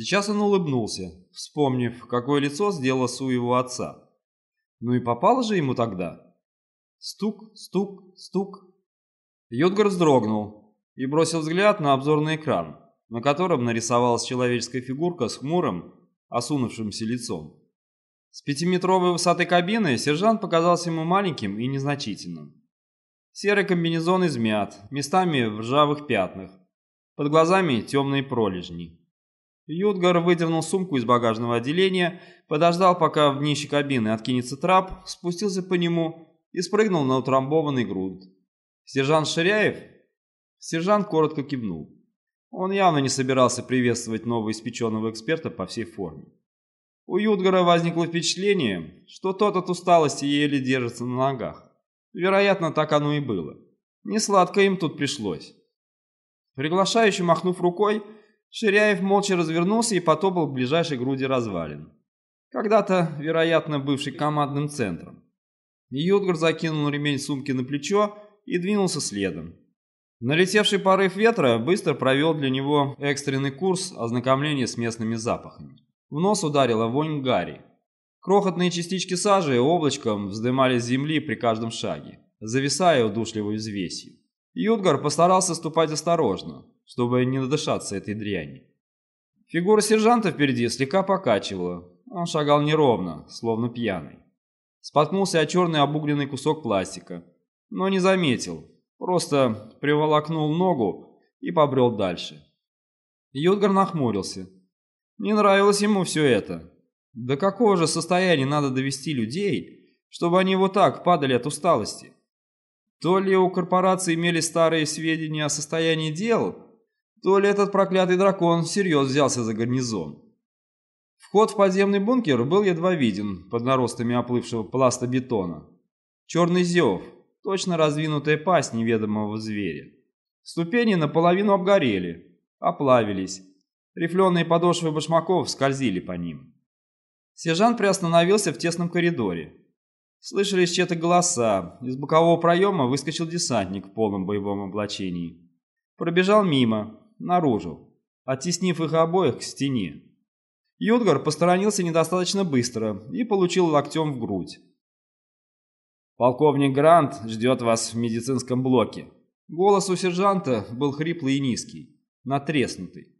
Сейчас он улыбнулся, вспомнив, какое лицо сделала Су его отца. Ну и попало же ему тогда. Стук, стук, стук. Йодгар вздрогнул и бросил взгляд на обзорный экран, на котором нарисовалась человеческая фигурка с хмурым, осунувшимся лицом. С пятиметровой высоты кабины сержант показался ему маленьким и незначительным. Серый комбинезон измят, местами в ржавых пятнах. Под глазами темные пролежни. Ютгар выдернул сумку из багажного отделения, подождал, пока в днище кабины откинется трап, спустился по нему и спрыгнул на утрамбованный грунт. «Сержант Ширяев?» Сержант коротко кивнул. Он явно не собирался приветствовать новоиспеченного эксперта по всей форме. У Ютгара возникло впечатление, что тот от усталости еле держится на ногах. Вероятно, так оно и было. Несладко им тут пришлось. Приглашающий махнув рукой, Ширяев молча развернулся и потопал к ближайшей груди развалин. Когда-то, вероятно, бывший командным центром. Ютгар закинул ремень сумки на плечо и двинулся следом. Налетевший порыв ветра быстро провел для него экстренный курс ознакомления с местными запахами. В нос ударила вонь гари. Крохотные частички сажи облачком вздымались с земли при каждом шаге, зависая удушливой взвесью. Ютгар постарался ступать осторожно, чтобы не надышаться этой дряни. Фигура сержанта впереди слегка покачивала. Он шагал неровно, словно пьяный. Споткнулся о черный обугленный кусок пластика, но не заметил, просто приволокнул ногу и побрел дальше. Ютгар нахмурился. Не нравилось ему все это. До какого же состояния надо довести людей, чтобы они вот так падали от усталости? То ли у корпорации имели старые сведения о состоянии дел, то ли этот проклятый дракон всерьез взялся за гарнизон. Вход в подземный бункер был едва виден под наростами оплывшего пласта бетона. Черный зев, точно раздвинутая пасть неведомого зверя. Ступени наполовину обгорели, оплавились, Рифленые подошвы башмаков скользили по ним. Сержант приостановился в тесном коридоре. Слышались чьи-то голоса. Из бокового проема выскочил десантник в полном боевом облачении. Пробежал мимо, наружу, оттеснив их обоих к стене. Юдгар посторонился недостаточно быстро и получил локтем в грудь. «Полковник Грант ждет вас в медицинском блоке». Голос у сержанта был хриплый и низкий, натреснутый.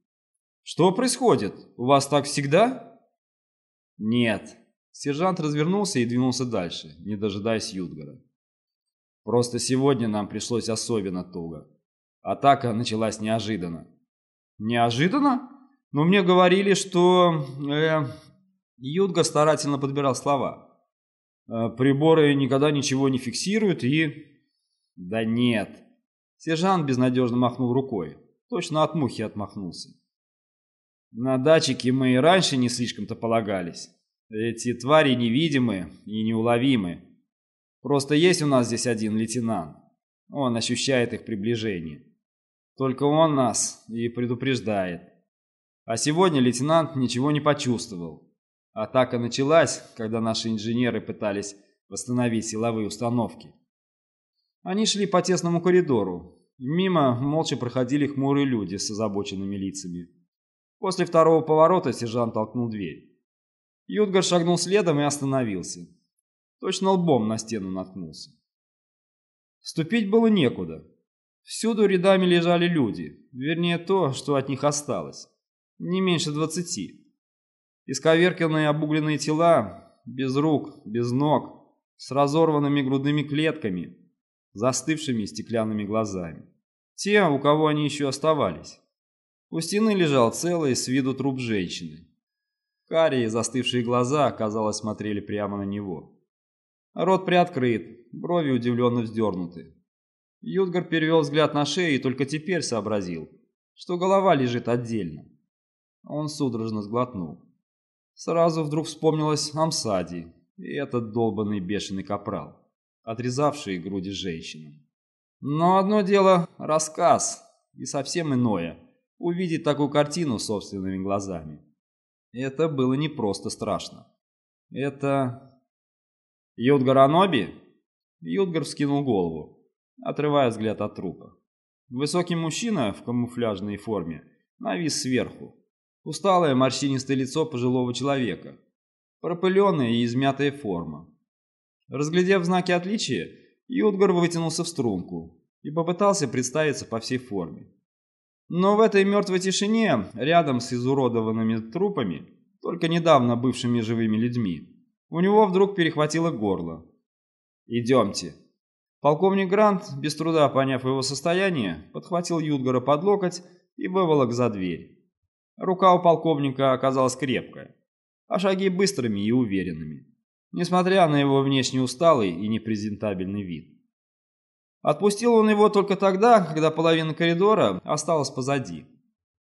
«Что происходит? У вас так всегда?» «Нет». Сержант развернулся и двинулся дальше, не дожидаясь Юдгара. «Просто сегодня нам пришлось особенно туго. Атака началась неожиданно». «Неожиданно? Но мне говорили, что...» э... Юдга старательно подбирал слова. «Э, «Приборы никогда ничего не фиксируют и...» «Да нет». Сержант безнадежно махнул рукой. Точно от мухи отмахнулся. На датчики мы и раньше не слишком-то полагались. Эти твари невидимы и неуловимы. Просто есть у нас здесь один лейтенант. Он ощущает их приближение. Только он нас и предупреждает. А сегодня лейтенант ничего не почувствовал. Атака началась, когда наши инженеры пытались восстановить силовые установки. Они шли по тесному коридору. Мимо молча проходили хмурые люди с озабоченными лицами. После второго поворота сержант толкнул дверь. Юдгар шагнул следом и остановился. Точно лбом на стену наткнулся. Вступить было некуда. Всюду рядами лежали люди, вернее то, что от них осталось. Не меньше двадцати. Исковерканные обугленные тела, без рук, без ног, с разорванными грудными клетками, застывшими стеклянными глазами. Те, у кого они еще оставались. У стены лежал целый с виду труп женщины. Карие застывшие глаза, казалось, смотрели прямо на него. Рот приоткрыт, брови удивленно вздернуты. Юдгар перевел взгляд на шею и только теперь сообразил, что голова лежит отдельно. Он судорожно сглотнул. Сразу вдруг вспомнилось Амсади и этот долбанный бешеный капрал, отрезавший груди женщинам. Но одно дело — рассказ, и совсем иное — увидеть такую картину собственными глазами. Это было не просто страшно. Это... Юдгар Аноби? Юдгар вскинул голову, отрывая взгляд от трупа. Высокий мужчина в камуфляжной форме навис сверху. Усталое морщинистое лицо пожилого человека, пропыленная и измятая форма. Разглядев знаки отличия, Юдгар вытянулся в струнку и попытался представиться по всей форме. Но в этой мертвой тишине, рядом с изуродованными трупами, только недавно бывшими живыми людьми, у него вдруг перехватило горло. «Идемте». Полковник Грант, без труда поняв его состояние, подхватил Юдгара под локоть и выволок за дверь. Рука у полковника оказалась крепкая, а шаги быстрыми и уверенными, несмотря на его внешне усталый и непрезентабельный вид. Отпустил он его только тогда, когда половина коридора осталась позади.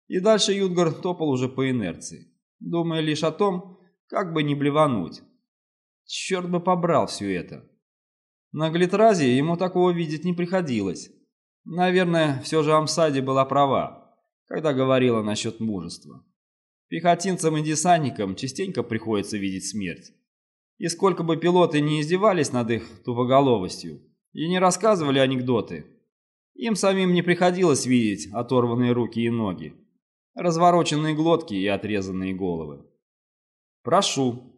И дальше Юдгар топал уже по инерции, думая лишь о том, как бы не блевануть. Черт бы побрал все это. На Глитразе ему такого видеть не приходилось. Наверное, все же Амсади была права, когда говорила насчет мужества. Пехотинцам и десантникам частенько приходится видеть смерть. И сколько бы пилоты не издевались над их тупоголовостью, и не рассказывали анекдоты. Им самим не приходилось видеть оторванные руки и ноги, развороченные глотки и отрезанные головы. «Прошу».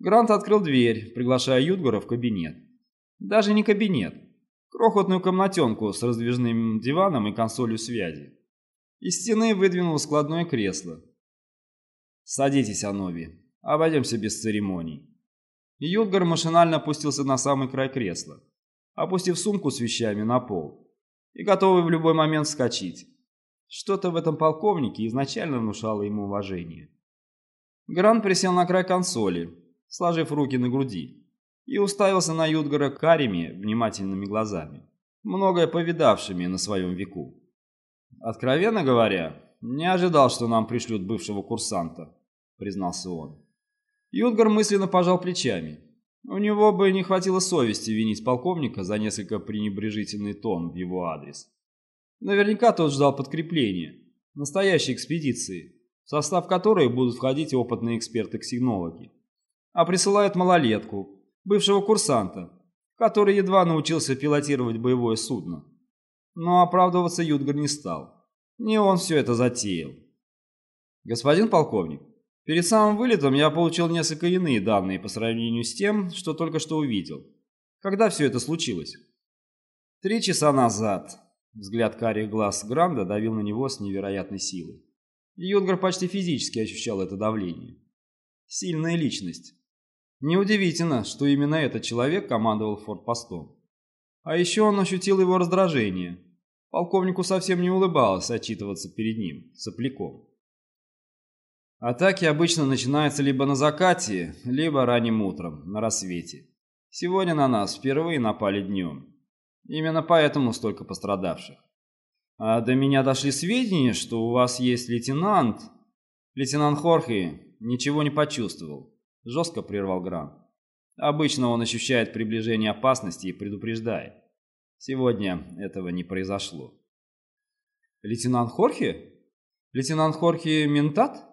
Грант открыл дверь, приглашая Юдгора в кабинет. Даже не кабинет. Крохотную комнатенку с раздвижным диваном и консолью связи. Из стены выдвинул складное кресло. «Садитесь, Анови. Обойдемся без церемоний». Юдгар машинально опустился на самый край кресла опустив сумку с вещами на пол и готовый в любой момент вскочить. Что-то в этом полковнике изначально внушало ему уважение. Гран присел на край консоли, сложив руки на груди, и уставился на Юдгара карими, внимательными глазами, многое повидавшими на своем веку. «Откровенно говоря, не ожидал, что нам пришлют бывшего курсанта», — признался он. Юдгар мысленно пожал плечами. У него бы не хватило совести винить полковника за несколько пренебрежительный тон в его адрес. Наверняка тот ждал подкрепления, настоящей экспедиции, в состав которой будут входить опытные эксперты-ксенологи. А присылают малолетку, бывшего курсанта, который едва научился пилотировать боевое судно. Но оправдываться Юдгар не стал. Не он все это затеял. «Господин полковник, Перед самым вылетом я получил несколько иные данные по сравнению с тем, что только что увидел. Когда все это случилось? Три часа назад. Взгляд карих глаз Гранда давил на него с невероятной силой. Юдгар почти физически ощущал это давление. Сильная личность. Неудивительно, что именно этот человек командовал фортпостом. А еще он ощутил его раздражение. Полковнику совсем не улыбалось отчитываться перед ним, сопляком. Атаки обычно начинаются либо на закате, либо ранним утром, на рассвете. Сегодня на нас впервые напали днем. Именно поэтому столько пострадавших. А до меня дошли сведения, что у вас есть лейтенант. Лейтенант Хорхе ничего не почувствовал. Жестко прервал Грант. Обычно он ощущает приближение опасности и предупреждает. Сегодня этого не произошло. Лейтенант Хорхе? Лейтенант Хорхе Ментат?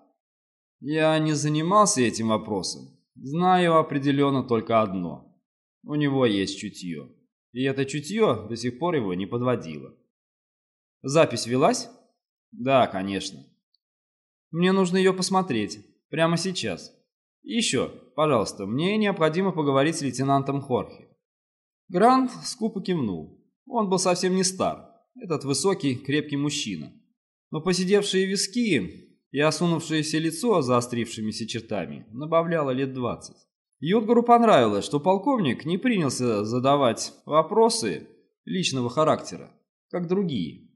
Я не занимался этим вопросом. Знаю определенно только одно. У него есть чутье. И это чутье до сих пор его не подводило. Запись велась? Да, конечно. Мне нужно ее посмотреть. Прямо сейчас. И еще, пожалуйста, мне необходимо поговорить с лейтенантом Хорхе. Грант скупо кивнул. Он был совсем не стар. Этот высокий, крепкий мужчина. Но посидевшие виски и осунувшееся лицо заострившимися чертами набавляло лет двадцать. Юдгару понравилось, что полковник не принялся задавать вопросы личного характера, как другие.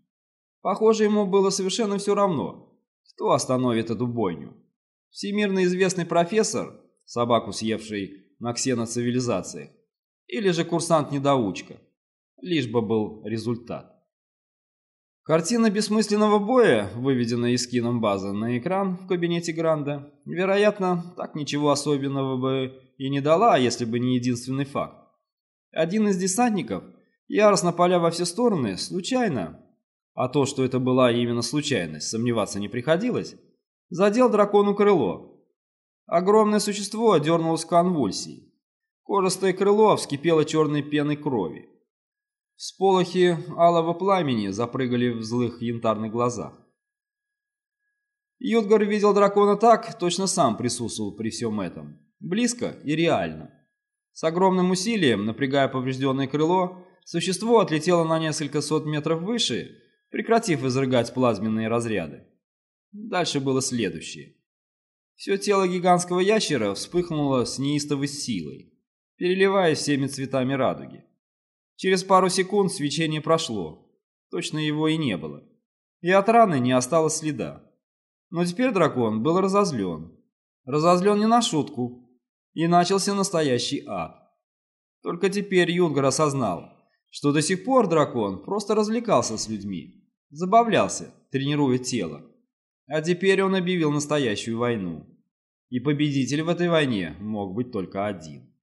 Похоже, ему было совершенно все равно, кто остановит эту бойню. Всемирно известный профессор, собаку съевший на ксеноцивилизациях, или же курсант-недоучка, лишь бы был результат. Картина бессмысленного боя, выведенная из киномбазы на экран в кабинете Гранда, вероятно, так ничего особенного бы и не дала, если бы не единственный факт. Один из десантников, яростно поля во все стороны, случайно, а то, что это была именно случайность, сомневаться не приходилось, задел дракону крыло. Огромное существо дернулось в конвульсии. Кожистое крыло вскипело черной пеной крови. Всполохи алого пламени запрыгали в злых янтарных глазах. Юдгар видел дракона так, точно сам присутствовал при всем этом. Близко и реально. С огромным усилием, напрягая поврежденное крыло, существо отлетело на несколько сот метров выше, прекратив изрыгать плазменные разряды. Дальше было следующее. Все тело гигантского ящера вспыхнуло с неистовой силой, переливаясь всеми цветами радуги. Через пару секунд свечение прошло, точно его и не было, и от раны не осталось следа. Но теперь дракон был разозлен. Разозлен не на шутку, и начался настоящий ад. Только теперь Юдгар осознал, что до сих пор дракон просто развлекался с людьми, забавлялся, тренируя тело. А теперь он объявил настоящую войну. И победитель в этой войне мог быть только один.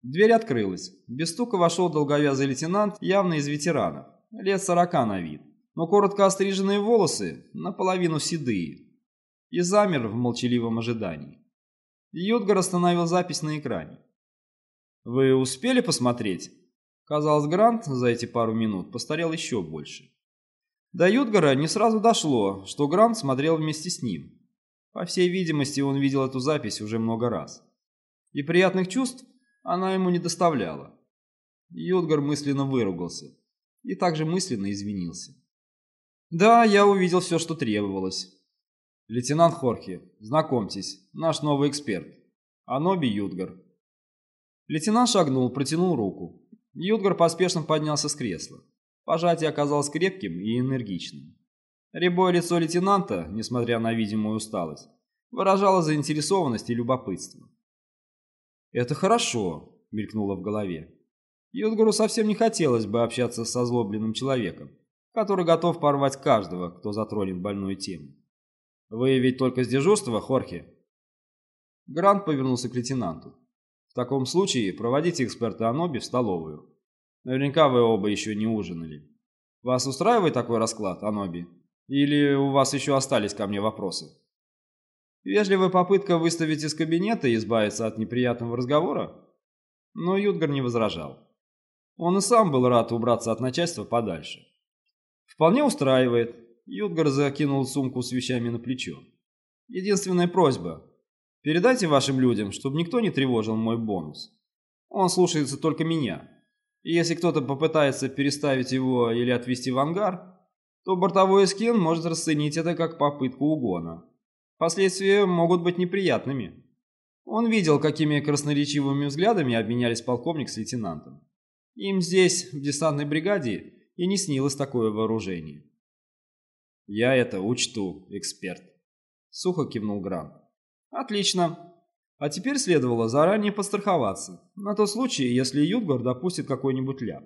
Дверь открылась. Без стука вошел долговязый лейтенант, явно из ветеранов, лет сорока на вид, но коротко остриженные волосы, наполовину седые, и замер в молчаливом ожидании. Йодгар остановил запись на экране. «Вы успели посмотреть?» Казалось, Грант за эти пару минут постарел еще больше. До Юдгара не сразу дошло, что Грант смотрел вместе с ним. По всей видимости, он видел эту запись уже много раз. И приятных чувств она ему не доставляла. Юдгар мысленно выругался и также мысленно извинился. «Да, я увидел все, что требовалось. Лейтенант Хорхе, знакомьтесь, наш новый эксперт. Аноби Юдгар». Лейтенант шагнул, протянул руку. Юдгар поспешно поднялся с кресла. Пожатие оказалось крепким и энергичным. Рябое лицо лейтенанта, несмотря на видимую усталость, выражало заинтересованность и любопытство. «Это хорошо», — мелькнуло в голове. Юдгару совсем не хотелось бы общаться с озлобленным человеком, который готов порвать каждого, кто затронет больную тему. «Вы ведь только с дежурства, Хорхе?» Грант повернулся к лейтенанту. В таком случае проводите эксперта Аноби в столовую. Наверняка вы оба еще не ужинали. Вас устраивает такой расклад, Аноби? Или у вас еще остались ко мне вопросы? Вежливая попытка выставить из кабинета и избавиться от неприятного разговора? Но Юдгар не возражал. Он и сам был рад убраться от начальства подальше. Вполне устраивает. Юдгар закинул сумку с вещами на плечо. Единственная просьба Передайте вашим людям, чтобы никто не тревожил мой бонус. Он слушается только меня. И если кто-то попытается переставить его или отвезти в ангар, то бортовой эскин может расценить это как попытку угона. Последствия могут быть неприятными. Он видел, какими красноречивыми взглядами обменялись полковник с лейтенантом. Им здесь, в десантной бригаде, и не снилось такое вооружение. «Я это учту, эксперт», — сухо кивнул Грант. Отлично. А теперь следовало заранее подстраховаться, на тот случай, если Юдгар допустит какой-нибудь ляп.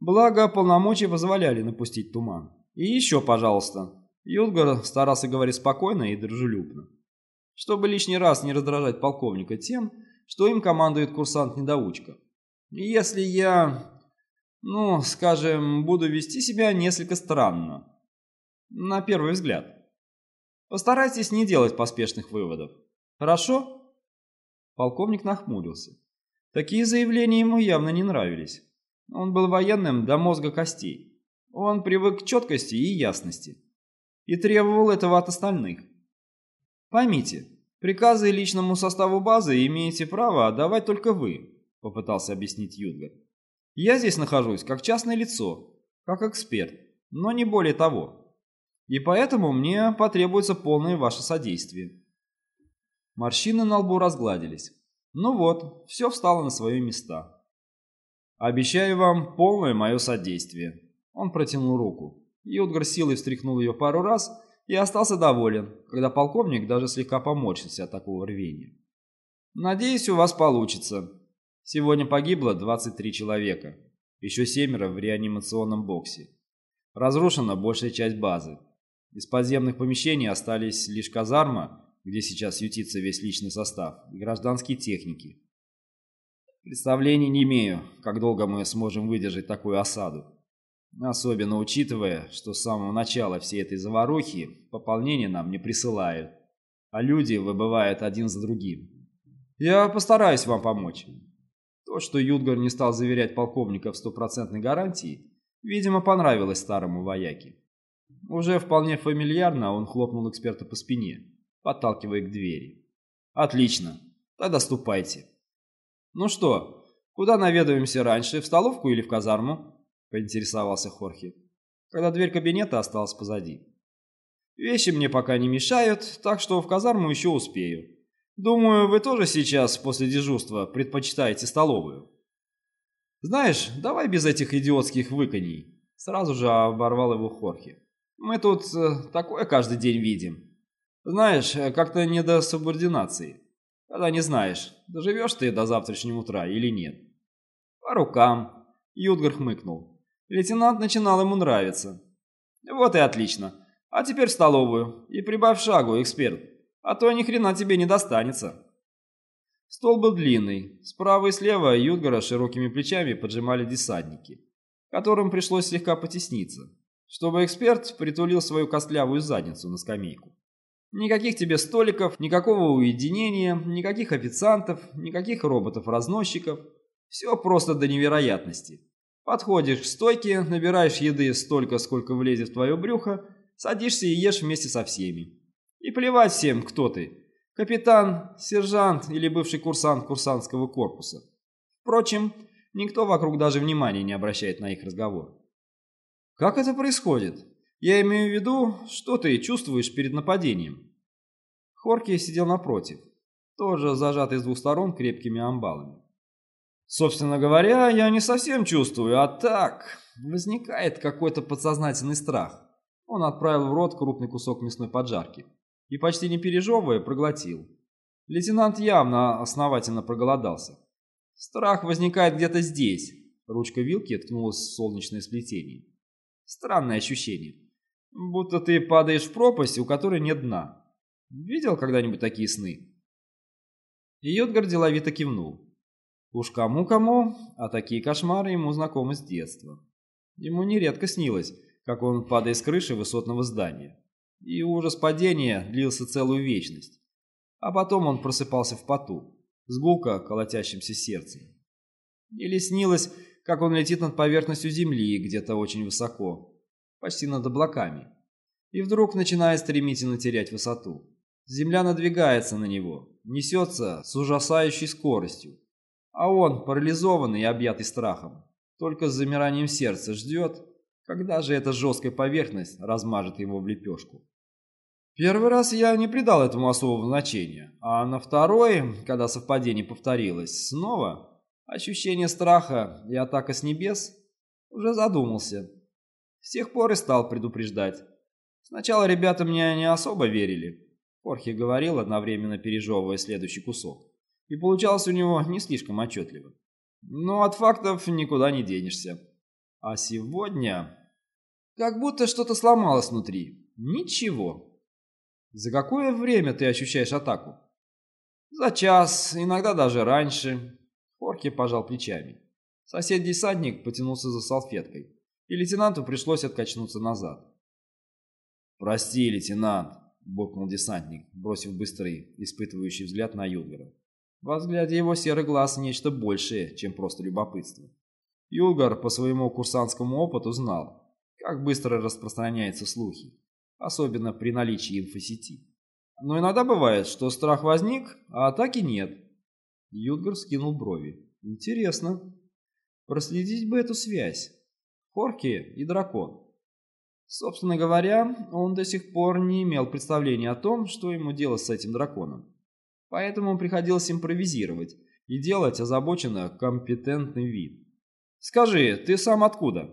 Благо, полномочия позволяли напустить туман. И еще, пожалуйста. Юдгар старался говорить спокойно и дружелюбно. Чтобы лишний раз не раздражать полковника тем, что им командует курсант-недоучка. Если я, ну, скажем, буду вести себя несколько странно. На первый взгляд. Постарайтесь не делать поспешных выводов. Хорошо?» Полковник нахмурился. Такие заявления ему явно не нравились. Он был военным до мозга костей. Он привык к четкости и ясности. И требовал этого от остальных. Поймите, приказы личному составу базы имеете право отдавать только вы, попытался объяснить Юдгар. Я здесь нахожусь как частное лицо, как эксперт, но не более того. И поэтому мне потребуется полное ваше содействие. Морщины на лбу разгладились. Ну вот, все встало на свои места. «Обещаю вам полное мое содействие». Он протянул руку. Юдгар силой встряхнул ее пару раз и остался доволен, когда полковник даже слегка поморщился от такого рвения. «Надеюсь, у вас получится. Сегодня погибло 23 человека, еще семеро в реанимационном боксе. Разрушена большая часть базы. Из подземных помещений остались лишь казарма где сейчас ютится весь личный состав, и гражданские техники. Представления не имею, как долго мы сможем выдержать такую осаду. Особенно учитывая, что с самого начала всей этой заварухи пополнение нам не присылают, а люди выбывают один за другим. Я постараюсь вам помочь. То, что Юдгар не стал заверять полковника в стопроцентной гарантии, видимо, понравилось старому вояке. Уже вполне фамильярно он хлопнул эксперта по спине, подталкивая к двери. «Отлично. Тогда ступайте». «Ну что, куда наведаемся раньше, в столовку или в казарму?» — поинтересовался Хорхе, когда дверь кабинета осталась позади. «Вещи мне пока не мешают, так что в казарму еще успею. Думаю, вы тоже сейчас, после дежурства, предпочитаете столовую». «Знаешь, давай без этих идиотских выканий», — сразу же оборвал его Хорхе. «Мы тут э, такое каждый день видим. Знаешь, э, как-то не до субординации. Когда не знаешь, доживешь ты до завтрашнего утра или нет». «По рукам», — Юдгар хмыкнул. Лейтенант начинал ему нравиться. «Вот и отлично. А теперь в столовую. И прибавь шагу, эксперт. А то ни хрена тебе не достанется». Стол был длинный. Справа и слева Юдгара широкими плечами поджимали десантники, которым пришлось слегка потесниться, чтобы эксперт притулил свою костлявую задницу на скамейку. Никаких тебе столиков, никакого уединения, никаких официантов, никаких роботов-разносчиков. Все просто до невероятности. Подходишь к стойке, набираешь еды столько, сколько влезет в твое брюхо, садишься и ешь вместе со всеми. И плевать всем, кто ты Капитан, сержант или бывший курсант курсантского корпуса. Впрочем, никто вокруг даже внимания не обращает на их разговор. Как это происходит? Я имею в виду, что ты чувствуешь перед нападением. Хорки сидел напротив, тоже зажатый с двух сторон крепкими амбалами. Собственно говоря, я не совсем чувствую, а так возникает какой-то подсознательный страх. Он отправил в рот крупный кусок мясной поджарки и, почти не пережевывая, проглотил. Лейтенант явно основательно проголодался. Страх возникает где-то здесь. Ручка вилки ткнулась в солнечное сплетение. Странное ощущение. Будто ты падаешь в пропасть, у которой нет дна. Видел когда-нибудь такие сны? Йодгар деловито кивнул. Уж кому-кому, а такие кошмары ему знакомы с детства. Ему нередко снилось, как он падает с крыши высотного здания и ужас падения длился целую вечность. А потом он просыпался в поту, с гулко колотящимся сердцем. Или снилось, как он летит над поверхностью земли где-то очень высоко, почти над облаками, и вдруг начинает стремительно терять высоту. Земля надвигается на него, несется с ужасающей скоростью, а он, парализованный и объятый страхом, только с замиранием сердца ждет, когда же эта жесткая поверхность размажет его в лепешку? Первый раз я не придал этому особого значения, а на второй, когда совпадение повторилось, снова ощущение страха и атака с небес, уже задумался. С тех пор и стал предупреждать. Сначала ребята мне не особо верили. Хорхе говорил, одновременно пережевывая следующий кусок. И получалось у него не слишком отчетливо. Но от фактов никуда не денешься. А сегодня... Как будто что-то сломалось внутри. Ничего. За какое время ты ощущаешь атаку? За час, иногда даже раньше. Хорки пожал плечами. Сосед-десантник потянулся за салфеткой, и лейтенанту пришлось откачнуться назад. «Прости, лейтенант», — буркнул десантник, бросив быстрый, испытывающий взгляд на Юлгара. Во взгляде его серый глаз нечто большее, чем просто любопытство. Юлгар по своему курсантскому опыту знал, как быстро распространяются слухи, особенно при наличии инфосети. Но иногда бывает, что страх возник, а атаки нет. Юдгар скинул брови. Интересно. Проследить бы эту связь. Хорки и дракон. Собственно говоря, он до сих пор не имел представления о том, что ему делать с этим драконом. Поэтому приходилось импровизировать и делать озабоченно компетентный вид. «Скажи, ты сам откуда?»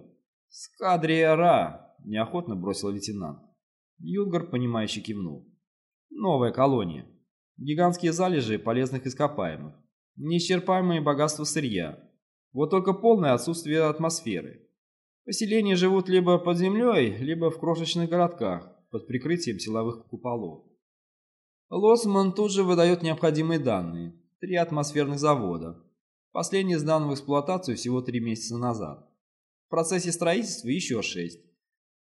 «С Кадриера», — неохотно бросил лейтенант. Юдгар, понимающе кивнул. «Новая колония. Гигантские залежи полезных ископаемых. Неисчерпаемые богатства сырья. Вот только полное отсутствие атмосферы. Поселения живут либо под землей, либо в крошечных городках под прикрытием силовых куполов. Лосман тут же выдает необходимые данные. Три атмосферных завода. Последний сдан в эксплуатацию всего три месяца назад. В процессе строительства еще шесть.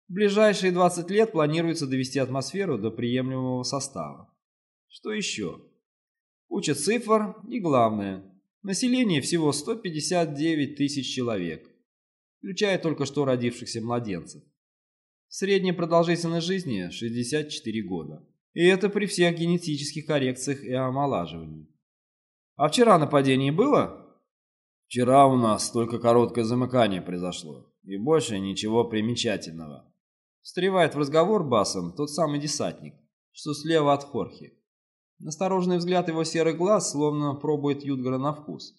В ближайшие 20 лет планируется довести атмосферу до приемлемого состава. Что еще? Куча цифр и главное, население всего 159 тысяч человек, включая только что родившихся младенцев. Средняя продолжительность жизни 64 года. И это при всех генетических коррекциях и омолаживании. А вчера нападение было? Вчера у нас только короткое замыкание произошло, и больше ничего примечательного. Встревает в разговор басом тот самый десантник, что слева от Хорхи. Настороженный взгляд его серых глаз словно пробует Юдгара на вкус.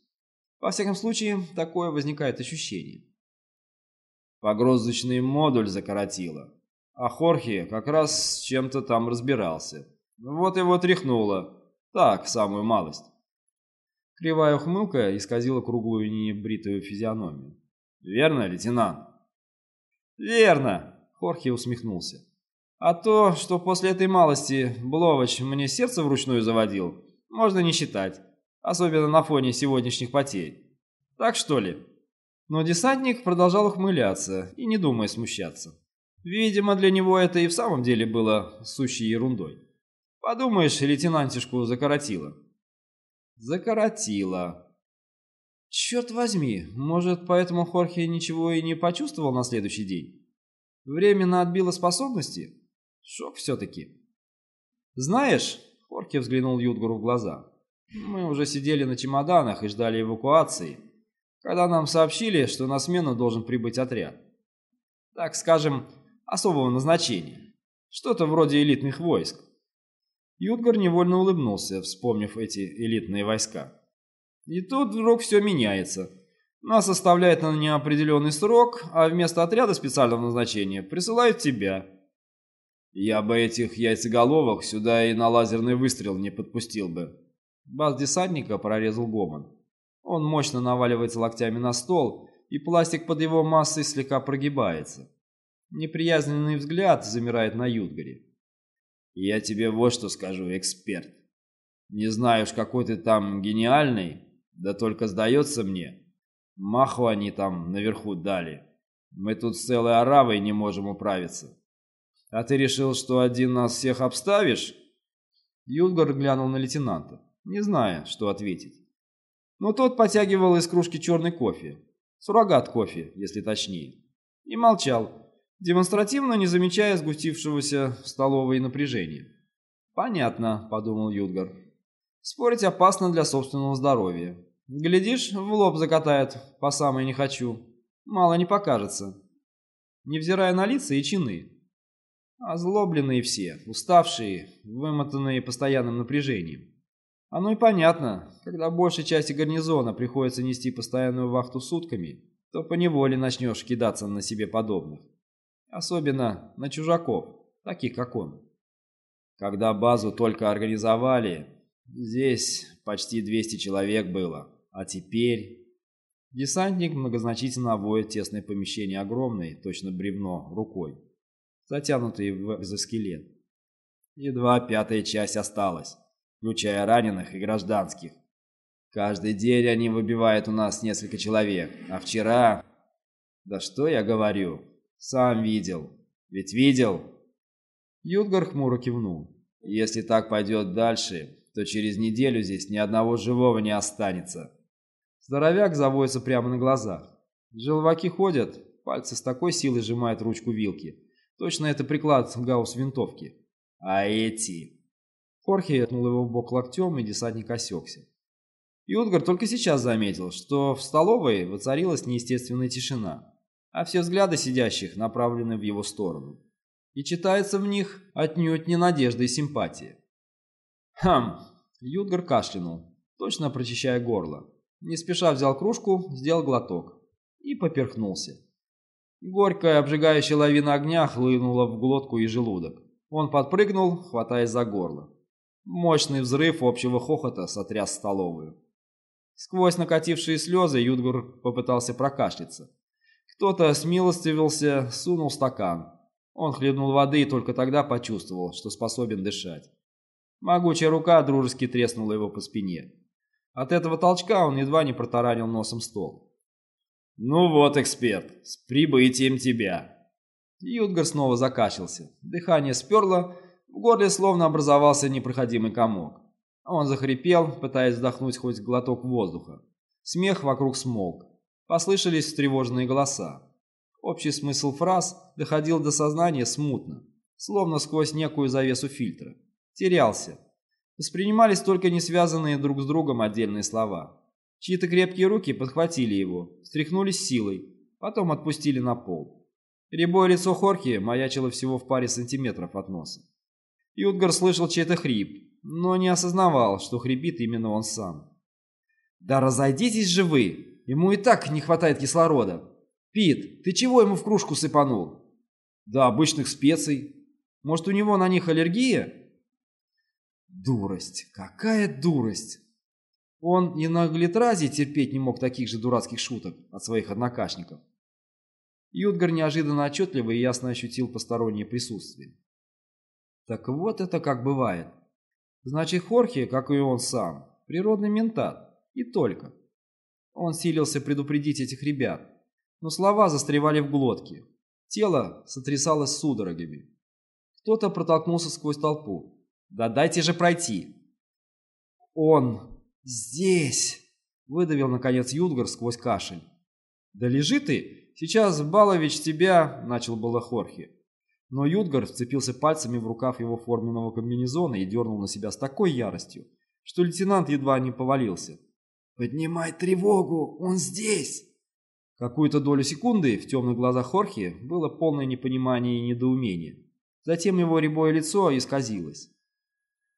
Во всяком случае, такое возникает ощущение. Погрузочный модуль закоротило, а Хорхи как раз с чем-то там разбирался. Вот его тряхнуло. Так, самую малость. Кривая ухмылка исказила круглую небритую физиономию. «Верно, лейтенант?» «Верно!» — Хорхи усмехнулся. А то, что после этой малости Бловач мне сердце вручную заводил, можно не считать, особенно на фоне сегодняшних потерь. Так что ли? Но десантник продолжал ухмыляться и не думая смущаться. Видимо, для него это и в самом деле было сущей ерундой. Подумаешь, лейтенантишку закоротило. Закоротило. Черт возьми, может, поэтому Хорхе ничего и не почувствовал на следующий день? Временно отбило способности? Шок все-таки. Знаешь, Хорки взглянул Юдгуру в глаза. Мы уже сидели на чемоданах и ждали эвакуации, когда нам сообщили, что на смену должен прибыть отряд. Так скажем, особого назначения. Что-то вроде элитных войск. Юдгар невольно улыбнулся, вспомнив эти элитные войска. И тут вдруг все меняется. Нас оставляют на неопределенный срок, а вместо отряда специального назначения присылают тебя. Я бы этих яйцеголовок сюда и на лазерный выстрел не подпустил бы. Бас десантника прорезал гомон. Он мощно наваливается локтями на стол, и пластик под его массой слегка прогибается. Неприязненный взгляд замирает на Юдгаре. «Я тебе вот что скажу, эксперт. Не знаю уж, какой ты там гениальный, да только сдается мне. Маху они там наверху дали. Мы тут с целой оравой не можем управиться. «А ты решил, что один нас всех обставишь?» Юдгар глянул на лейтенанта, не зная, что ответить. Но тот потягивал из кружки черный кофе, суррогат кофе, если точнее, и молчал, демонстративно не замечая сгустившегося в столовой напряжения. «Понятно», — подумал Юдгар. «Спорить опасно для собственного здоровья. Глядишь, в лоб закатает, по самой не хочу. Мало не покажется». Невзирая на лица и чины, Озлобленные все, уставшие, вымотанные постоянным напряжением. Оно и понятно, когда большей части гарнизона приходится нести постоянную вахту сутками, то поневоле начнешь кидаться на себе подобных. Особенно на чужаков, таких как он. Когда базу только организовали, здесь почти 200 человек было, а теперь... Десантник многозначительно обводит тесное помещение огромной, точно бревно, рукой затянутые в экзоскелет. Едва пятая часть осталась, включая раненых и гражданских. Каждый день они выбивают у нас несколько человек, а вчера... Да что я говорю, сам видел. Ведь видел? Юдгар хмуро кивнул. Если так пойдет дальше, то через неделю здесь ни одного живого не останется. Здоровяк заводится прямо на глазах. Желваки ходят, пальцы с такой силой сжимают ручку вилки, Точно это приклад гаусс-винтовки. А эти... Хорхе отнул его в бок локтем, и десантник осекся. Юдгар только сейчас заметил, что в столовой воцарилась неестественная тишина, а все взгляды сидящих направлены в его сторону. И читается в них отнюдь не надежда и симпатия. «Хм!» — Юдгар кашлянул, точно прочищая горло. Не спеша взял кружку, сделал глоток и поперхнулся. Горькая, обжигающая лавина огня хлынула в глотку и желудок. Он подпрыгнул, хватаясь за горло. Мощный взрыв общего хохота сотряс столовую. Сквозь накатившие слезы Юдгур попытался прокашляться. Кто-то смилостивился, сунул стакан. Он хлебнул воды и только тогда почувствовал, что способен дышать. Могучая рука дружески треснула его по спине. От этого толчка он едва не протаранил носом стол. «Ну вот, эксперт, с прибытием тебя!» Ютгар снова закашлялся. Дыхание сперло, в горле словно образовался непроходимый комок. Он захрипел, пытаясь вдохнуть хоть глоток воздуха. Смех вокруг смолк. Послышались встревоженные голоса. Общий смысл фраз доходил до сознания смутно, словно сквозь некую завесу фильтра. Терялся. Воспринимались только не связанные друг с другом отдельные слова. Чьи-то крепкие руки подхватили его, встряхнули с силой, потом отпустили на пол. Рябое лицо Хорхи маячило всего в паре сантиметров от носа. Ютгар слышал чей-то хрип, но не осознавал, что хрипит именно он сам. «Да разойдитесь же вы! Ему и так не хватает кислорода! Пит, ты чего ему в кружку сыпанул?» «Да обычных специй. Может, у него на них аллергия?» Дурость, какая дурость! Он и на глитразе терпеть не мог таких же дурацких шуток от своих однокашников. Ютгар неожиданно отчетливо и ясно ощутил постороннее присутствие. Так вот это как бывает. Значит, Хорхе, как и он сам, природный ментат. И только. Он силился предупредить этих ребят, но слова застревали в глотке. Тело сотрясалось судорогами. Кто-то протолкнулся сквозь толпу. Да дайте же пройти. Он здесь, выдавил наконец Юдгар сквозь кашель. Да лежи ты, сейчас Балович тебя, начал было Хорхе. Но Юдгар вцепился пальцами в рукав его форменного комбинезона и дернул на себя с такой яростью, что лейтенант едва не повалился. «Поднимай тревогу, он здесь!» Какую-то долю секунды в темных глазах Хорхе было полное непонимание и недоумение. Затем его рябое лицо исказилось.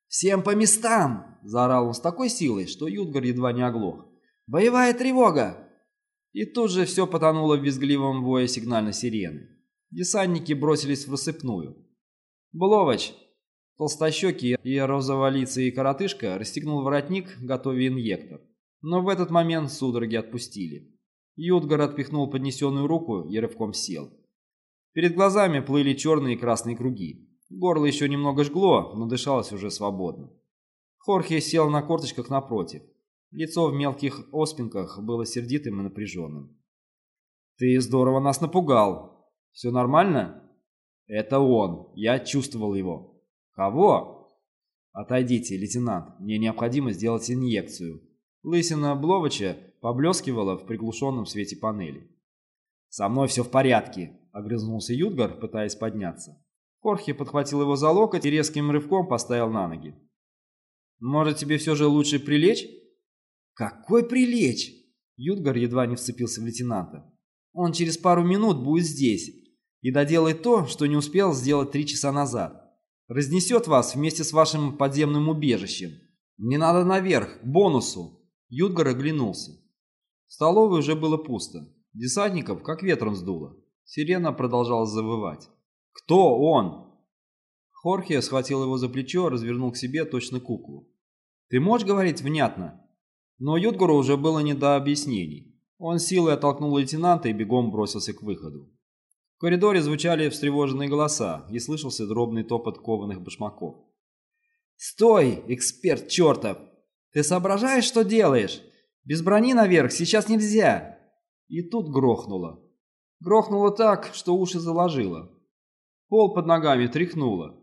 «Всем по местам!» – заорал он с такой силой, что Юдгар едва не оглох. «Боевая тревога!» И тут же все потонуло в визгливом вое сигнальной сирены. Десантники бросились в рассыпную. Бловач, толстощекий и розоволицый коротышка, расстегнул воротник, готовя инъектор. Но в этот момент судороги отпустили. Юдгар отпихнул поднесенную руку и рывком сел. Перед глазами плыли черные и красные круги. Горло еще немного жгло, но дышалось уже свободно. Хорхе сел на корточках напротив. Лицо в мелких оспинках было сердитым и напряженным. «Ты здорово нас напугал. Все нормально?» «Это он. Я чувствовал его». «Кого?» «Отойдите, лейтенант. Мне необходимо сделать инъекцию». Лысина Бловича поблескивала в приглушенном свете панели. «Со мной все в порядке», — огрызнулся Юдгар, пытаясь подняться. Хорхе подхватил его за локоть и резким рывком поставил на ноги. «Может, тебе все же лучше прилечь?» «Какой прилечь?» Юдгар едва не вцепился в лейтенанта. «Он через пару минут будет здесь и доделает то, что не успел сделать три часа назад. Разнесет вас вместе с вашим подземным убежищем. Мне надо наверх, к бонусу». Юдгар оглянулся. В столовой уже было пусто. Десантников как ветром сдуло. Сирена продолжала завывать. «Кто он?» Хорхе схватил его за плечо, развернул к себе точно куклу. «Ты можешь говорить внятно?» Но Юдгуру уже было не до объяснений. Он силой оттолкнул лейтенанта и бегом бросился к выходу. Коридоре звучали встревоженные голоса и слышался дробный топот кованых башмаков. «Стой, эксперт чертов! Ты соображаешь, что делаешь? Без брони наверх сейчас нельзя!» И тут грохнуло. Грохнуло так, что уши заложило. Пол под ногами тряхнуло.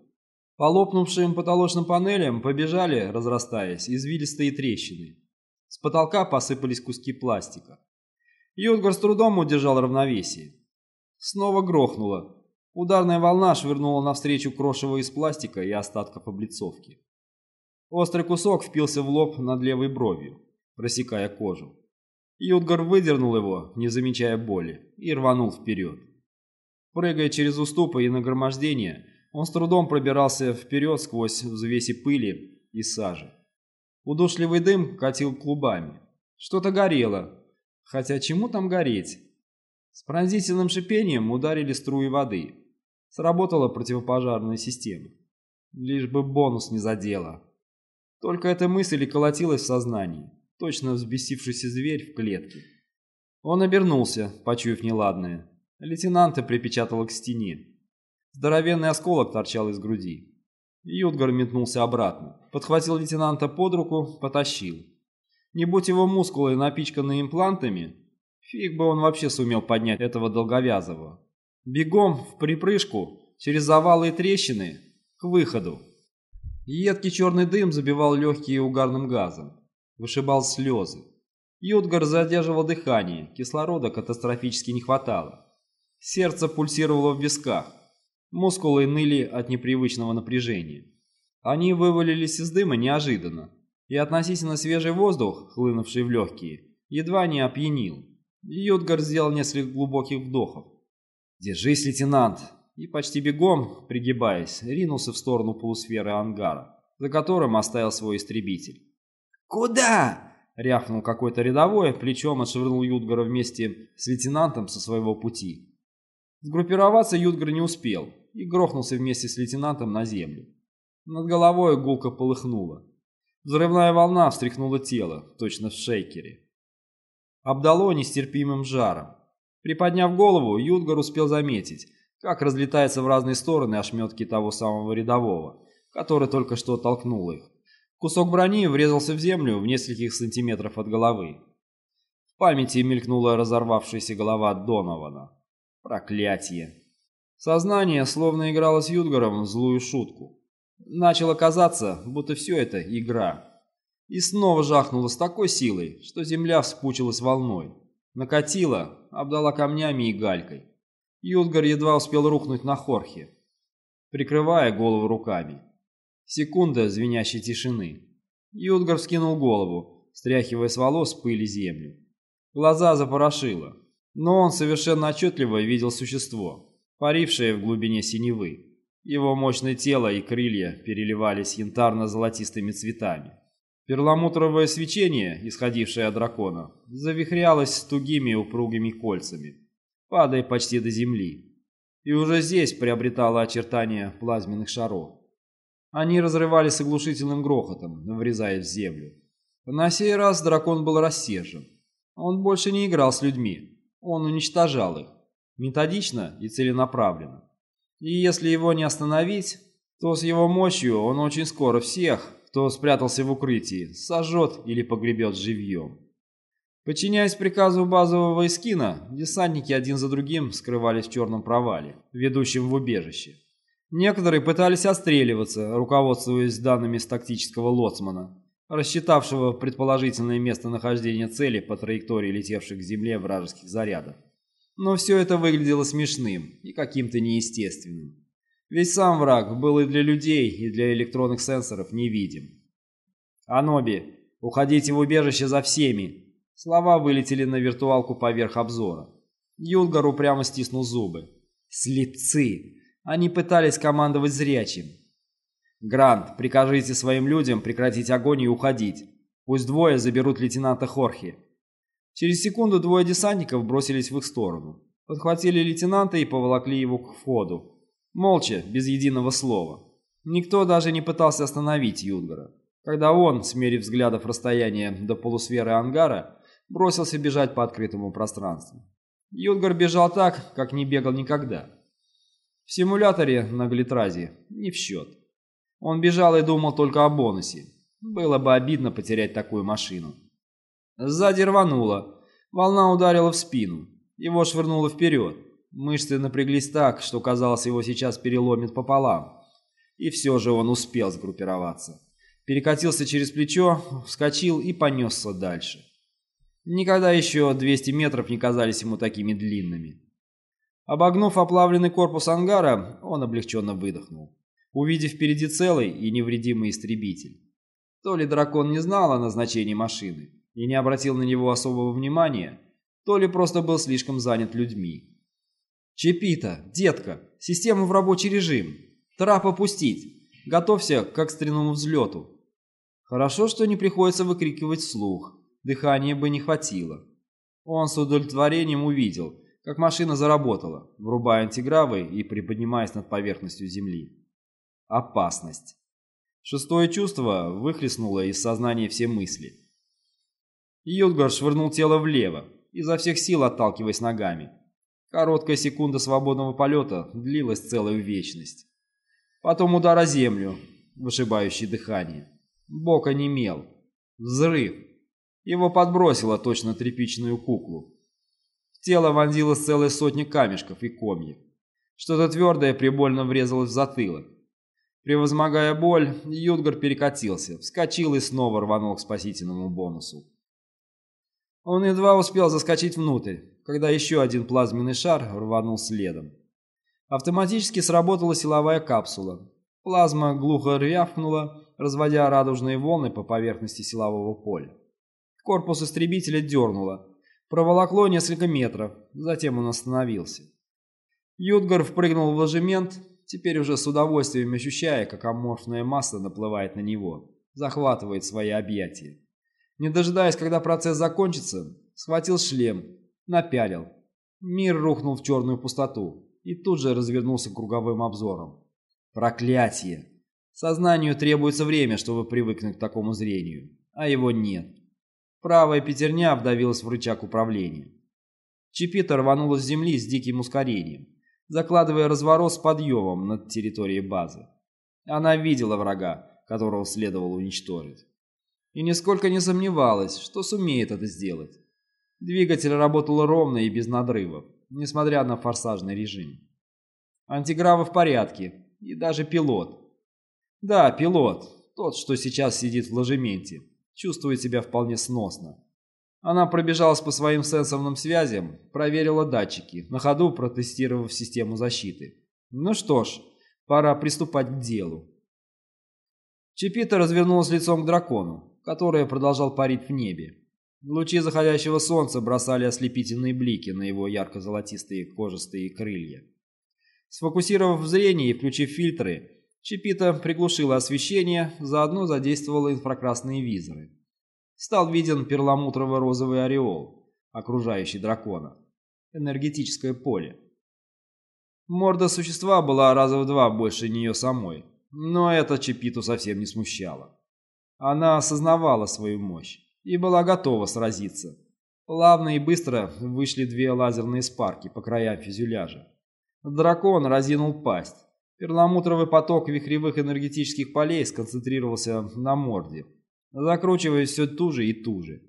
По лопнувшим потолочным панелям побежали, разрастаясь, извилистые трещины. С потолка посыпались куски пластика. Йодгар с трудом удержал равновесие. Снова грохнуло. Ударная волна швырнула навстречу крошево из пластика и остатков облицовки. Острый кусок впился в лоб над левой бровью, просекая кожу. Юдгар выдернул его, не замечая боли, и рванул вперед. Прыгая через уступы и нагромождения, он с трудом пробирался вперед сквозь взвеси пыли и сажи. Удушливый дым катил клубами. Что-то горело. Хотя чему там гореть? С пронзительным шипением ударили струи воды. Сработала противопожарная система. Лишь бы бонус не задела. Только эта мысль и колотилась в сознании. Точно взбесившийся зверь в клетке. Он обернулся, почуяв неладное. Лейтенанта припечатало к стене. Здоровенный осколок торчал из груди. Юдгар метнулся обратно, подхватил лейтенанта под руку, потащил. Не будь его мускулы напичканы имплантами, фиг бы он вообще сумел поднять этого долговязого. Бегом, в припрыжку, через завалы и трещины, к выходу. Едкий черный дым забивал легкие угарным газом, вышибал слезы. Юдгар задерживал дыхание, кислорода катастрофически не хватало. Сердце пульсировало в висках. Мускулы ныли от непривычного напряжения. Они вывалились из дыма неожиданно, и относительно свежий воздух, хлынувший в легкие, едва не опьянил. Ютгар сделал несколько глубоких вдохов. «Держись, лейтенант!» И почти бегом, пригибаясь, ринулся в сторону полусферы ангара, за которым оставил свой истребитель. «Куда?» — рявкнул какой-то рядовой, плечом отшвырнул Ютгара вместе с лейтенантом со своего пути. Сгруппироваться Ютгар не успел и грохнулся вместе с лейтенантом на землю. Над головой гулко полыхнуло. Взрывная волна встряхнула тело, точно в шейкере. Обдало нестерпимым жаром. Приподняв голову, Ютгар успел заметить, как разлетаются в разные стороны ошметки того самого рядового, который только что толкнул их. Кусок брони врезался в землю в нескольких сантиметров от головы. В памяти мелькнула разорвавшаяся голова Донована. Проклятие! Сознание словно играло с Юдгаром злую шутку. Начало казаться, будто все это игра. И снова жахнуло с такой силой, что земля вспучилась волной. Накатила, обдала камнями и галькой. Юдгар едва успел рухнуть на хорхе, прикрывая голову руками. Секунда звенящей тишины. Юдгар вскинул голову, стряхивая с волос пыль и землю. Глаза запорошило, но он совершенно отчетливо видел существо, парившее в глубине синевы. Его мощное тело и крылья переливались янтарно-золотистыми цветами. Перламутровое свечение, исходившее от дракона, завихрялось тугими упругими кольцами, падая почти до земли. И уже здесь приобретало очертания плазменных шаров. Они разрывались с оглушительным грохотом, врезаясь в землю. На сей раз дракон был рассержен. Он больше не играл с людьми, он уничтожал их, методично и целенаправленно. И если его не остановить, то с его мощью он очень скоро всех, кто спрятался в укрытии, сожжет или погребет живьем. Подчиняясь приказу базового эскина, десантники один за другим скрывались в черном провале, ведущем в убежище. Некоторые пытались отстреливаться, руководствуясь данными с тактического лоцмана, рассчитавшего предположительное местонахождение цели по траектории летевших к земле вражеских зарядов. Но все это выглядело смешным и каким-то неестественным. Ведь сам враг был и для людей, и для электронных сенсоров невидим. «Аноби, уходите в убежище за всеми!» Слова вылетели на виртуалку поверх обзора. Юлгар упрямо стиснул зубы. «Слепцы!» Они пытались командовать зрячим. «Грант, прикажите своим людям прекратить огонь и уходить. Пусть двое заберут лейтенанта Хорхи. Через секунду двое десантников бросились в их сторону, подхватили лейтенанта и поволокли его к входу. Молча, без единого слова. Никто даже не пытался остановить Юдгара, когда он, смерив взглядов расстояние до полусферы ангара, бросился бежать по открытому пространству. Юдгар бежал так, как не бегал никогда. В симуляторе на Глитразе не в счет. Он бежал и думал только о бонусе. Было бы обидно потерять такую машину. Сзади рвануло. Волна ударила в спину. Его швырнуло вперед. Мышцы напряглись так, что казалось, его сейчас переломит пополам. И все же он успел сгруппироваться. Перекатился через плечо, вскочил и понесся дальше. Никогда еще 200 метров не казались ему такими длинными. Обогнув оплавленный корпус ангара, он облегченно выдохнул, увидев впереди целый и невредимый истребитель. То ли дракон не знал о назначении машины, и не обратил на него особого внимания, то ли просто был слишком занят людьми. «Чепита, детка, система в рабочий режим. Трап опустить. Готовься к экстренному взлету». Хорошо, что не приходится выкрикивать вслух. Дыхания бы не хватило. Он с удовлетворением увидел, как машина заработала, врубая антигравы и приподнимаясь над поверхностью земли. Опасность. Шестое чувство выхлестнуло из сознания все мысли. Йодгар швырнул тело влево, изо всех сил отталкиваясь ногами. Короткая секунда свободного полета длилась целую вечность. Потом удар о землю, вышибающий дыхание. Бок онемел. Взрыв. Его подбросило точно тряпичную куклу. В тело вонзилось целая сотня камешков и комьев. Что-то твердое прибольно врезалось в затылок. Превозмогая боль, Юдгар перекатился, вскочил и снова рванул к спасительному бонусу. Он едва успел заскочить внутрь, когда еще один плазменный шар рванул следом. Автоматически сработала силовая капсула. Плазма глухо рявкнула, разводя радужные волны по поверхности силового поля. Корпус истребителя дернуло. Проволокло несколько метров, затем он остановился. Юдгар впрыгнул в ложемент, теперь уже с удовольствием ощущая, как аморфная масса наплывает на него, захватывает свои объятия. Не дожидаясь, когда процесс закончится, схватил шлем, напялил. Мир рухнул в черную пустоту и тут же развернулся круговым обзором. Проклятие! Сознанию требуется время, чтобы привыкнуть к такому зрению, а его нет. Правая пятерня вдавилась в рычаг управления. Чипита рванула с земли с диким ускорением закладывая разворот с подъемом над территорией базы. Она видела врага, которого следовало уничтожить. И нисколько не сомневалась, что сумеет это сделать. Двигатель работал ровно и без надрывов, несмотря на форсажный режим. Антигравы в порядке, и даже пилот. Да, пилот, тот, что сейчас сидит в ложементе, чувствует себя вполне сносно. Она пробежалась по своим сенсорным связям, проверила датчики, на ходу протестировав систему защиты. Ну что ж, пора приступать к делу. Чепита развернулась лицом к дракону, который продолжал парить в небе. Лучи заходящего солнца бросали ослепительные блики на его ярко-золотистые кожистые крылья. Сфокусировав зрение и включив фильтры, Чепита приглушила освещение, заодно задействовала инфракрасные визоры стал виден перламутрово-розовый ореол, окружающий дракона. Энергетическое поле. Морда существа была раза в два больше нее самой, но это Чепиту совсем не смущало. Она осознавала свою мощь и была готова сразиться. Плавно и быстро вышли две лазерные спарки по краям фюзеляжа. Дракон разинул пасть. Перламутровый поток вихревых энергетических полей сконцентрировался на морде, закручиваясь все туже и туже.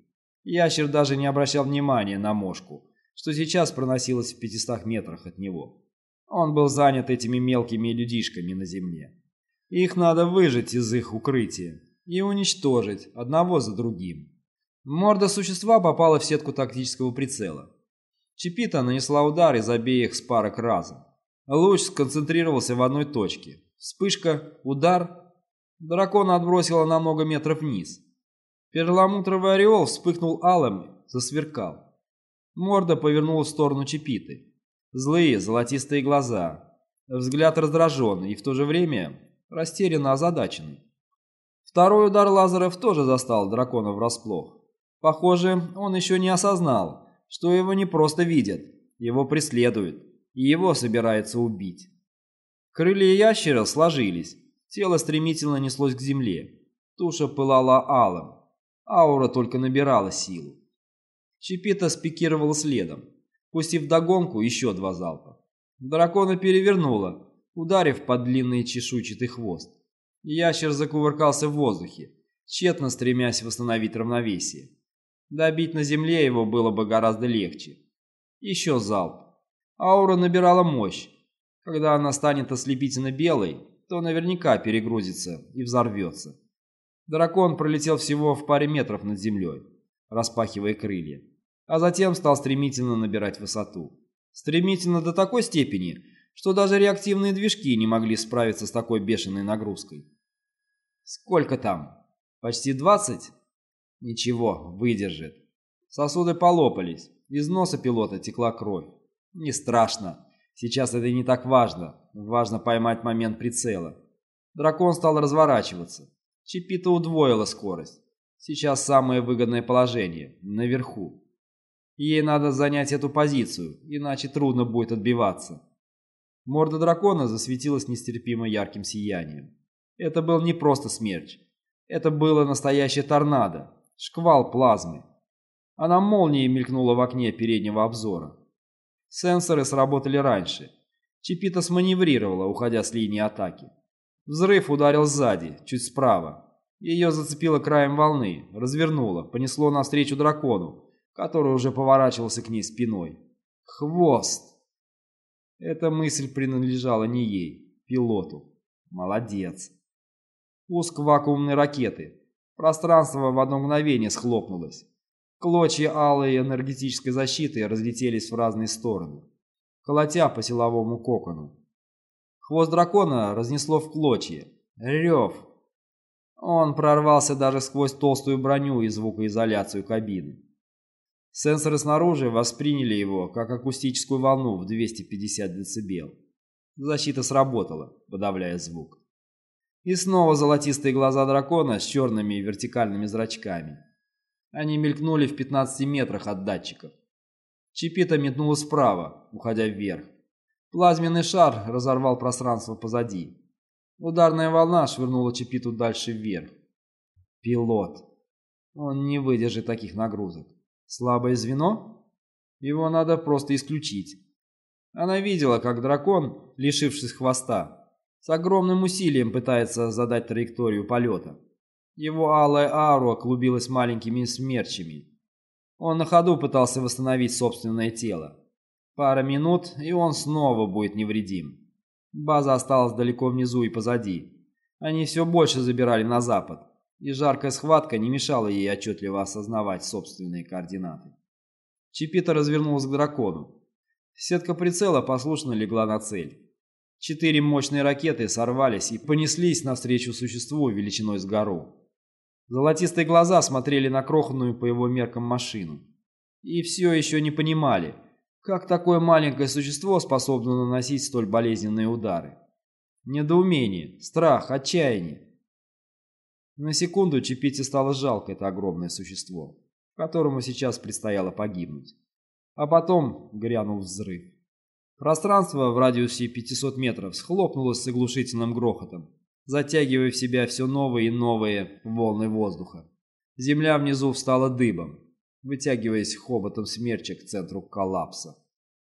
Ящер даже не обращал внимания на мошку, что сейчас проносилась в 500 метрах от него. Он был занят этими мелкими людишками на земле. Их надо выжать из их укрытия и уничтожить одного за другим. Морда существа попала в сетку тактического прицела. Чипита нанесла удар из обеих спарок разом. Луч сконцентрировался в одной точке. Вспышка, удар, Дракона отбросило на много метров вниз. Перламутровый ореол вспыхнул алым, засверкал. Морда повернула в сторону Чепиты. Злые, золотистые глаза. Взгляд раздраженный и в то же время растерянно озадаченный. Второй удар лазеров тоже застал дракона врасплох. Похоже, он еще не осознал, что его не просто видят, его преследуют, и его собираются убить. Крылья ящера сложились, Тело стремительно неслось к земле. Туша пылала алым. Аура только набирала силу. Чипита спикировала следом, пустив догонку еще два залпа. Дракона перевернула, ударив под длинный чешуйчатый хвост. Ящер закувыркался в воздухе, тщетно стремясь восстановить равновесие. Добить на земле его было бы гораздо легче. Еще залп. Аура набирала мощь. Когда она станет ослепительно белой, то наверняка перегрузится и взорвется. Дракон пролетел всего в паре метров над землей, распахивая крылья, а затем стал стремительно набирать высоту. Стремительно до такой степени, что даже реактивные движки не могли справиться с такой бешеной нагрузкой. Сколько там? Почти двадцать? Ничего, выдержит. Сосуды полопались, из носа пилота текла кровь. Не страшно. Сейчас это не так важно. Важно поймать момент прицела. Дракон стал разворачиваться. Чипита удвоила скорость. Сейчас самое выгодное положение. Наверху. Ей надо занять эту позицию, иначе трудно будет отбиваться. Морда дракона засветилась нестерпимо ярким сиянием. Это был не просто смерч. Это было настоящее торнадо. Шквал плазмы. Она молнией мелькнула в окне переднего обзора. Сенсоры сработали раньше. Чипита сманеврировала, уходя с линии атаки. Взрыв ударил сзади, чуть справа. Ее зацепило краем волны, развернуло, понесло навстречу дракону, который уже поворачивался к ней спиной. Хвост! Эта мысль принадлежала не ей, пилоту. Молодец. Пуск вакуумной ракеты. Пространство в одно мгновение схлопнулось. Клочья алой энергетической защиты разлетелись в разные стороны, колотя по силовому кокону. Хвост дракона разнесло в клочья. Рев. Он прорвался даже сквозь толстую броню и звукоизоляцию кабины. Сенсоры снаружи восприняли его как акустическую волну в 250 дБ. Защита сработала, подавляя звук. И снова золотистые глаза дракона с черными вертикальными зрачками. Они мелькнули в 15 метрах от датчиков. Чипита метнулась вправо, уходя вверх. Плазменный шар разорвал пространство позади. Ударная волна швырнула Чипиту дальше вверх. Пилот. Он не выдержит таких нагрузок. Слабое звено? Его надо просто исключить. Она видела, как дракон, лишившись хвоста, с огромным усилием пытается задать траекторию полета. Его алая аура клубилась маленькими смерчами. Он на ходу пытался восстановить собственное тело. Пара минут, и он снова будет невредим. База осталась далеко внизу и позади. Они все больше забирали на запад и жаркая схватка не мешала ей отчетливо осознавать собственные координаты. Чипита развернулась к дракону. Сетка прицела послушно легла на цель. Четыре мощные ракеты сорвались и понеслись навстречу существу величиной с гору. Золотистые глаза смотрели на крохотную по его меркам машину. И все еще не понимали, как такое маленькое существо способно наносить столь болезненные удары. Недоумение, страх, отчаяние на секунду Чипите стало жалко это огромное существо, которому сейчас предстояло погибнуть. А потом грянул взрыв. Пространство в радиусе 500 метров схлопнулось с оглушительным грохотом, затягивая в себя все новые и новые волны воздуха. Земля внизу встала дыбом, вытягиваясь хоботом смерча к центру коллапса.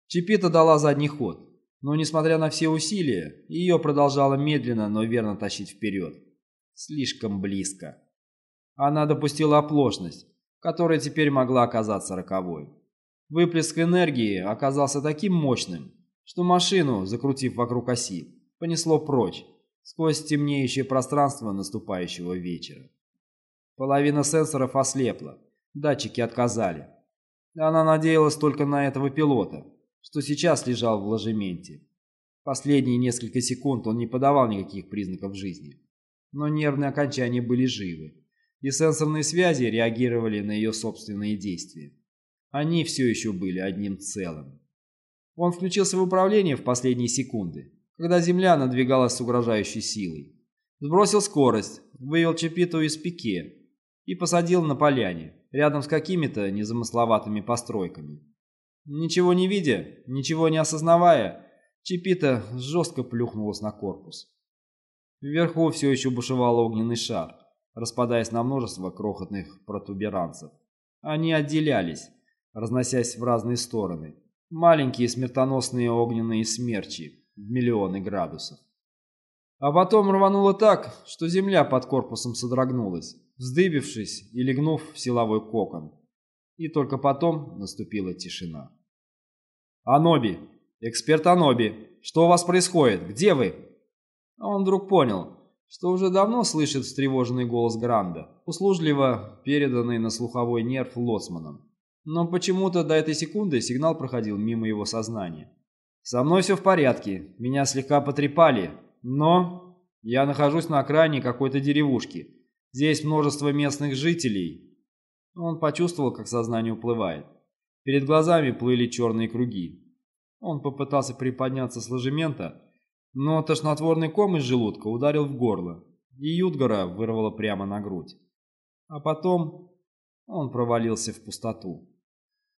Чипита дала задний ход, но, несмотря на все усилия, ее продолжало медленно, но верно тащить вперед. Слишком близко. Она допустила оплошность, которая теперь могла оказаться роковой. Выплеск энергии оказался таким мощным, что машину, закрутив вокруг оси, понесло прочь, сквозь темнеющее пространство наступающего вечера. Половина сенсоров ослепла, датчики отказали. Она надеялась только на этого пилота, что сейчас лежал в ложементе. Последние несколько секунд он не подавал никаких признаков жизни но нервные окончания были живы, и сенсорные связи реагировали на ее собственные действия. Они все еще были одним целым. Он включился в управление в последние секунды, когда Земля надвигалась с угрожающей силой. Сбросил скорость, вывел Чапиту из пике и посадил на поляне, рядом с какими-то незамысловатыми постройками. Ничего не видя, ничего не осознавая, Чапита жестко плюхнулась на корпус. Вверху все еще бушевал огненный шар, распадаясь на множество крохотных протуберанцев. Они отделялись, разносясь в разные стороны. Маленькие смертоносные огненные смерчи в миллионы градусов. А потом рвануло так, что земля под корпусом содрогнулась, вздыбившись и легнув в силовой кокон. И только потом наступила тишина. «Аноби! Эксперт Аноби! Что у вас происходит? Где вы?» А он вдруг понял, что уже давно слышит встревоженный голос Гранда, услужливо переданный на слуховой нерв лоцманом. Но почему-то до этой секунды сигнал проходил мимо его сознания. «Со мной все в порядке, меня слегка потрепали, но я нахожусь на окраине какой-то деревушки. Здесь множество местных жителей». Он почувствовал, как сознание уплывает. Перед глазами плыли черные круги. Он попытался приподняться с ложемента, но тошнотворный ком из желудка ударил в горло, и Юдгора вырвало прямо на грудь. А потом он провалился в пустоту.